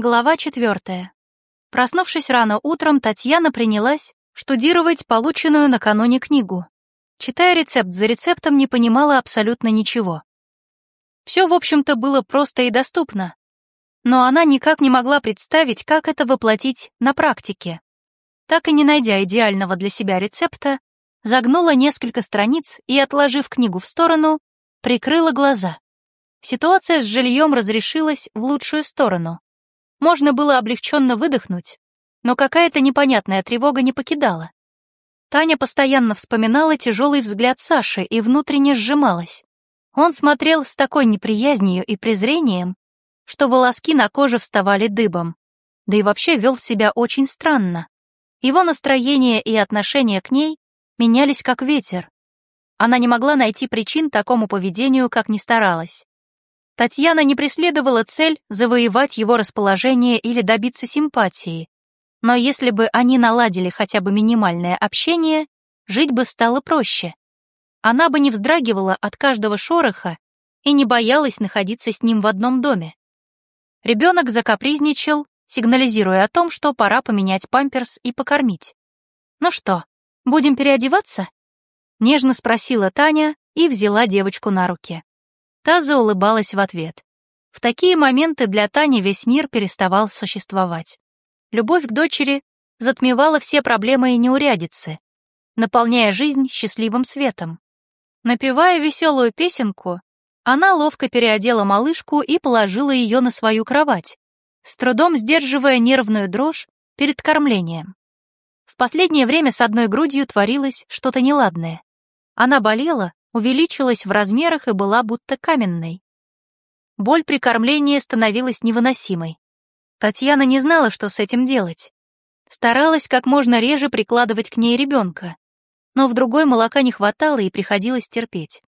Глава четвертая. Проснувшись рано утром, Татьяна принялась штудировать полученную накануне книгу. Читая рецепт за рецептом, не понимала абсолютно ничего. Все, в общем-то, было просто и доступно. Но она никак не могла представить, как это воплотить на практике. Так и не найдя идеального для себя рецепта, загнула несколько страниц и, отложив книгу в сторону, прикрыла глаза. Ситуация с жильем разрешилась в лучшую сторону. Можно было облегченно выдохнуть, но какая-то непонятная тревога не покидала. Таня постоянно вспоминала тяжелый взгляд Саши и внутренне сжималась. Он смотрел с такой неприязнью и презрением, что волоски на коже вставали дыбом, да и вообще вел себя очень странно. Его настроение и отношение к ней менялись как ветер. Она не могла найти причин такому поведению, как ни старалась. Татьяна не преследовала цель завоевать его расположение или добиться симпатии. Но если бы они наладили хотя бы минимальное общение, жить бы стало проще. Она бы не вздрагивала от каждого шороха и не боялась находиться с ним в одном доме. Ребенок закапризничал, сигнализируя о том, что пора поменять памперс и покормить. «Ну что, будем переодеваться?» — нежно спросила Таня и взяла девочку на руки. Та заулыбалась в ответ. В такие моменты для Тани весь мир переставал существовать. Любовь к дочери затмевала все проблемы и неурядицы, наполняя жизнь счастливым светом. Напевая веселую песенку, она ловко переодела малышку и положила ее на свою кровать, с трудом сдерживая нервную дрожь перед кормлением. В последнее время с одной грудью творилось что-то неладное. Она болела, увеличилась в размерах и была будто каменной. Боль при кормлении становилась невыносимой. Татьяна не знала, что с этим делать. Старалась как можно реже прикладывать к ней ребенка, но в другой молока не хватало и приходилось терпеть.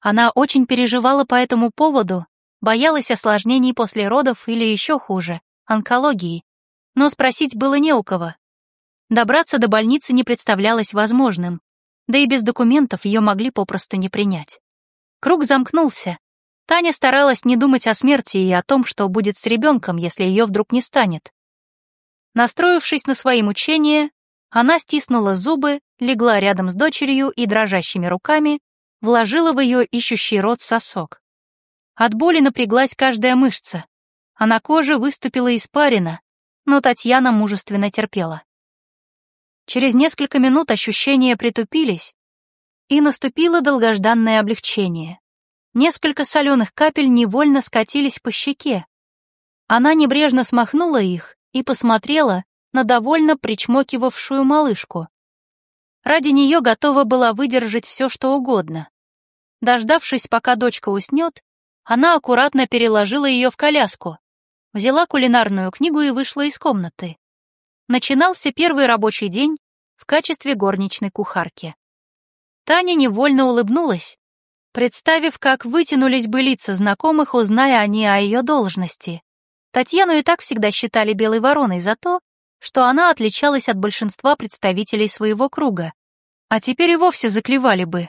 Она очень переживала по этому поводу, боялась осложнений после родов или еще хуже, онкологии, но спросить было не у кого. Добраться до больницы не представлялось возможным, да и без документов ее могли попросту не принять. Круг замкнулся. Таня старалась не думать о смерти и о том, что будет с ребенком, если ее вдруг не станет. Настроившись на свои мучения, она стиснула зубы, легла рядом с дочерью и дрожащими руками вложила в ее ищущий рот сосок. От боли напряглась каждая мышца, а на коже выступила испарина, но Татьяна мужественно терпела. Через несколько минут ощущения притупились, и наступило долгожданное облегчение. Несколько соленых капель невольно скатились по щеке. Она небрежно смахнула их и посмотрела на довольно причмокивавшую малышку. Ради нее готова была выдержать все, что угодно. Дождавшись, пока дочка уснет, она аккуратно переложила ее в коляску, взяла кулинарную книгу и вышла из комнаты начинался первый рабочий день в качестве горничной кухарки. Таня невольно улыбнулась, представив, как вытянулись бы лица знакомых, узная они о ее должности. Татьяну и так всегда считали белой вороной за то, что она отличалась от большинства представителей своего круга, а теперь и вовсе заклевали бы.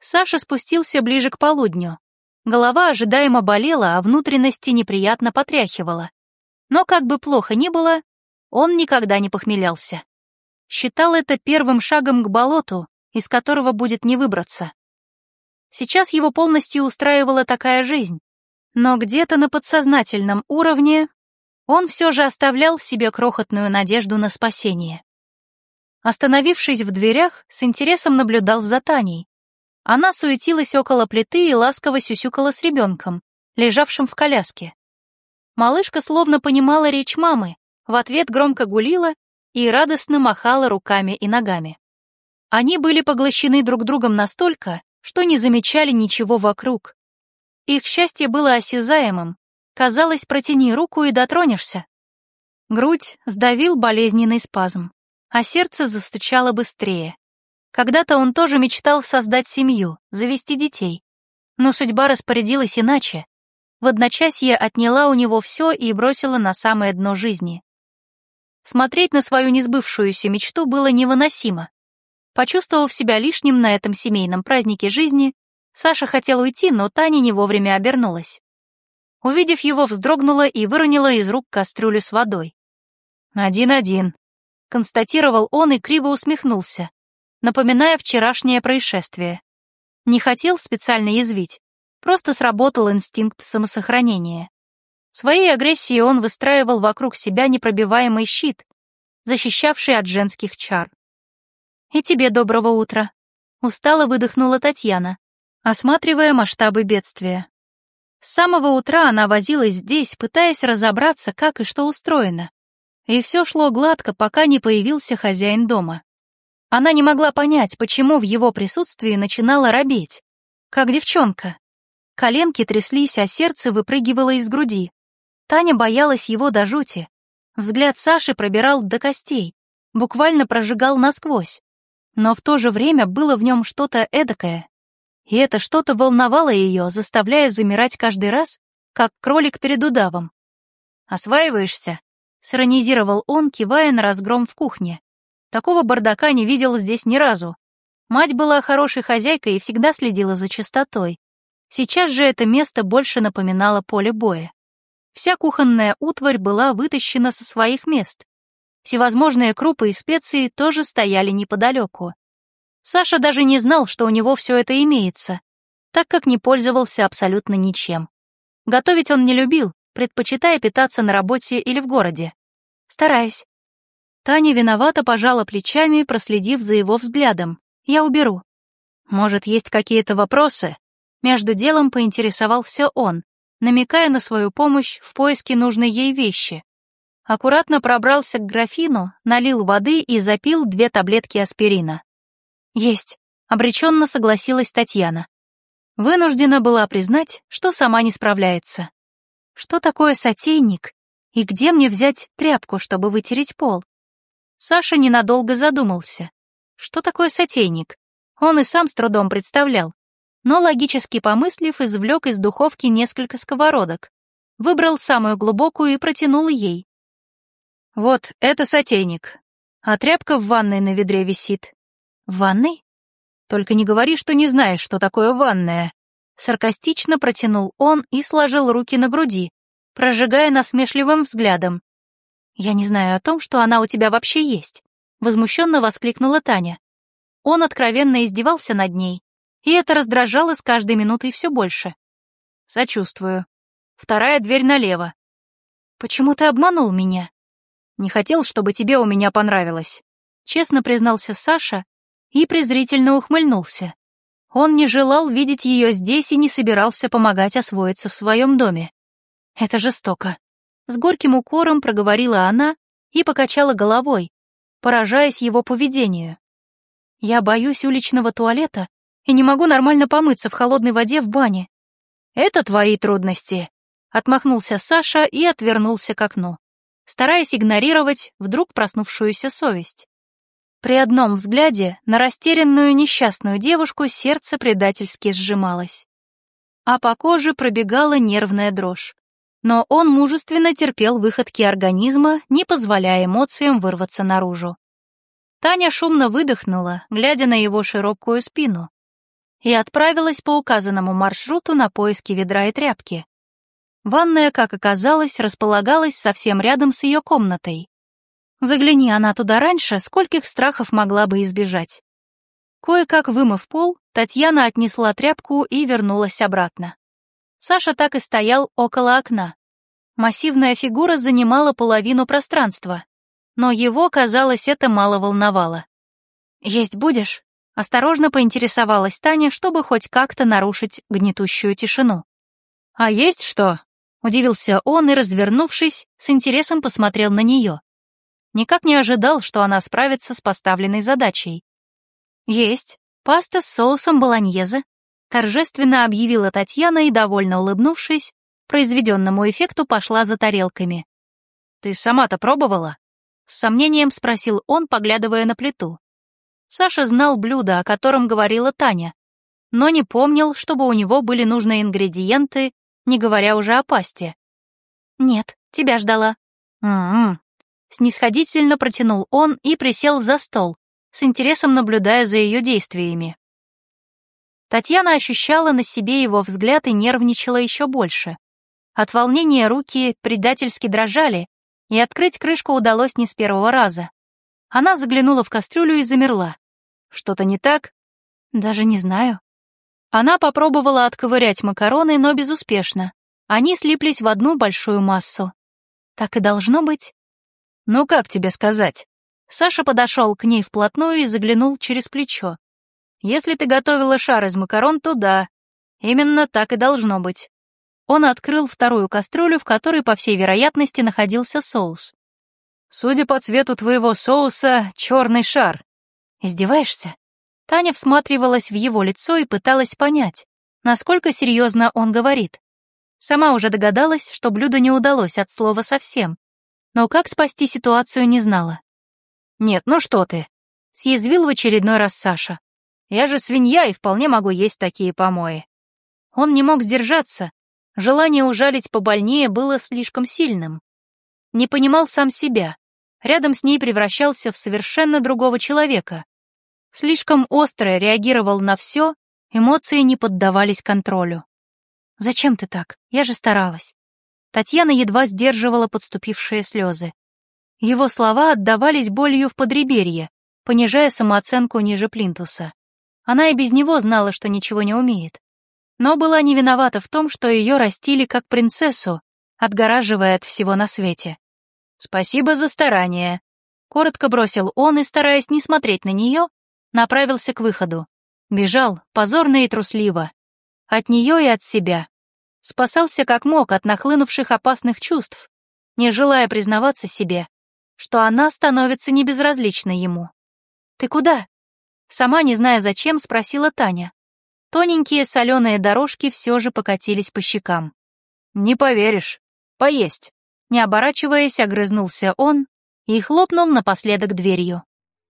Саша спустился ближе к полудню. Голова ожидаемо болела, а внутренности неприятно потряхивала. Но как бы плохо ни было, он никогда не похмелялся. Считал это первым шагом к болоту, из которого будет не выбраться. Сейчас его полностью устраивала такая жизнь, но где-то на подсознательном уровне он все же оставлял себе крохотную надежду на спасение. Остановившись в дверях, с интересом наблюдал за Таней. Она суетилась около плиты и ласково сюсюкала с ребенком, лежавшим в коляске. Малышка словно понимала речь мамы, в ответ громко гулила и радостно махала руками и ногами. Они были поглощены друг другом настолько, что не замечали ничего вокруг. Их счастье было осязаемым. Казалось, протяни руку и дотронешься. Грудь сдавил болезненный спазм, а сердце застучало быстрее. Когда-то он тоже мечтал создать семью, завести детей. Но судьба распорядилась иначе. В одночасье отняла у него все и бросила на самое дно жизни. Смотреть на свою несбывшуюся мечту было невыносимо. Почувствовав себя лишним на этом семейном празднике жизни, Саша хотел уйти, но Таня не вовремя обернулась. Увидев его, вздрогнула и выронила из рук кастрюлю с водой. «Один-один», — констатировал он и криво усмехнулся, напоминая вчерашнее происшествие. Не хотел специально язвить, просто сработал инстинкт самосохранения. Своей агрессией он выстраивал вокруг себя непробиваемый щит, защищавший от женских чар. «И тебе доброго утра», — устало выдохнула Татьяна, осматривая масштабы бедствия. С самого утра она возилась здесь, пытаясь разобраться, как и что устроено. И все шло гладко, пока не появился хозяин дома. Она не могла понять, почему в его присутствии начинала робеть, как девчонка. Коленки тряслись, а сердце выпрыгивало из груди. Таня боялась его до жути. Взгляд Саши пробирал до костей, буквально прожигал насквозь. Но в то же время было в нем что-то эдакое. И это что-то волновало ее, заставляя замирать каждый раз, как кролик перед удавом. «Осваиваешься?» — сиронизировал он, кивая на разгром в кухне. Такого бардака не видел здесь ни разу. Мать была хорошей хозяйкой и всегда следила за чистотой. Сейчас же это место больше напоминало поле боя. Вся кухонная утварь была вытащена со своих мест. Всевозможные крупы и специи тоже стояли неподалеку. Саша даже не знал, что у него все это имеется, так как не пользовался абсолютно ничем. Готовить он не любил, предпочитая питаться на работе или в городе. Стараюсь. Таня виновато пожала плечами, проследив за его взглядом. Я уберу. Может, есть какие-то вопросы? Между делом поинтересовался он, намекая на свою помощь в поиске нужной ей вещи. Аккуратно пробрался к графину, налил воды и запил две таблетки аспирина. «Есть», — обреченно согласилась Татьяна. Вынуждена была признать, что сама не справляется. Что такое сотейник? И где мне взять тряпку, чтобы вытереть пол? Саша ненадолго задумался. Что такое сотейник? Он и сам с трудом представлял но логически помыслив, извлек из духовки несколько сковородок, выбрал самую глубокую и протянул ей. «Вот, это сотейник, а тряпка в ванной на ведре висит». «В ванной?» «Только не говори, что не знаешь, что такое ванная». Саркастично протянул он и сложил руки на груди, прожигая насмешливым взглядом. «Я не знаю о том, что она у тебя вообще есть», — возмущенно воскликнула Таня. Он откровенно издевался над ней, и это раздражало с каждой минутой все больше. Сочувствую. Вторая дверь налево. Почему ты обманул меня? Не хотел, чтобы тебе у меня понравилось. Честно признался Саша и презрительно ухмыльнулся. Он не желал видеть ее здесь и не собирался помогать освоиться в своем доме. Это жестоко. С горьким укором проговорила она и покачала головой, поражаясь его поведению. Я боюсь уличного туалета и не могу нормально помыться в холодной воде в бане. Это твои трудности. Отмахнулся Саша и отвернулся к окну, стараясь игнорировать вдруг проснувшуюся совесть. При одном взгляде на растерянную несчастную девушку сердце предательски сжималось. А по коже пробегала нервная дрожь. Но он мужественно терпел выходки организма, не позволяя эмоциям вырваться наружу. Таня шумно выдохнула, глядя на его широкую спину, и отправилась по указанному маршруту на поиски ведра и тряпки. Ванная, как оказалось, располагалась совсем рядом с ее комнатой. Загляни она туда раньше, скольких страхов могла бы избежать. Кое-как вымыв пол, Татьяна отнесла тряпку и вернулась обратно. Саша так и стоял около окна. Массивная фигура занимала половину пространства, но его, казалось, это мало волновало. «Есть будешь?» Осторожно поинтересовалась Таня, чтобы хоть как-то нарушить гнетущую тишину. «А есть что?» — удивился он и, развернувшись, с интересом посмотрел на нее. Никак не ожидал, что она справится с поставленной задачей. «Есть. Паста с соусом болоньезе», — торжественно объявила Татьяна и, довольно улыбнувшись, произведенному эффекту пошла за тарелками. «Ты сама-то пробовала?» — с сомнением спросил он, поглядывая на плиту. Саша знал блюдо, о котором говорила Таня, но не помнил, чтобы у него были нужные ингредиенты, не говоря уже о пасте. «Нет, тебя ждала». «М-м-м». Снисходительно протянул он и присел за стол, с интересом наблюдая за ее действиями. Татьяна ощущала на себе его взгляд и нервничала еще больше. От волнения руки предательски дрожали, и открыть крышку удалось не с первого раза. Она заглянула в кастрюлю и замерла. Что-то не так? Даже не знаю. Она попробовала отковырять макароны, но безуспешно. Они слиплись в одну большую массу. Так и должно быть. Ну как тебе сказать? Саша подошел к ней вплотную и заглянул через плечо. Если ты готовила шар из макарон, то да. Именно так и должно быть. Он открыл вторую кастрюлю, в которой, по всей вероятности, находился соус. Судя по цвету твоего соуса, черный шар. Издеваешься? Таня всматривалась в его лицо и пыталась понять, насколько серьезно он говорит. Сама уже догадалась, что блюдо не удалось от слова совсем, но как спасти ситуацию не знала. «Нет, ну что ты!» — съязвил в очередной раз Саша. «Я же свинья и вполне могу есть такие помои». Он не мог сдержаться, желание ужалить побольнее было слишком сильным. Не понимал сам себя, рядом с ней превращался в совершенно другого человека. Слишком остро реагировал на все, эмоции не поддавались контролю. «Зачем ты так? Я же старалась». Татьяна едва сдерживала подступившие слезы. Его слова отдавались болью в подреберье, понижая самооценку ниже плинтуса. Она и без него знала, что ничего не умеет. Но была не виновата в том, что ее растили как принцессу, отгораживая от всего на свете. «Спасибо за старание», — коротко бросил он и, стараясь не смотреть на нее, направился к выходу. Бежал, позорно и трусливо. От нее и от себя. Спасался как мог от нахлынувших опасных чувств, не желая признаваться себе, что она становится небезразличной ему. «Ты куда?» Сама, не зная зачем, спросила Таня. Тоненькие соленые дорожки все же покатились по щекам. «Не поверишь. Поесть». Не оборачиваясь, огрызнулся он и хлопнул напоследок дверью.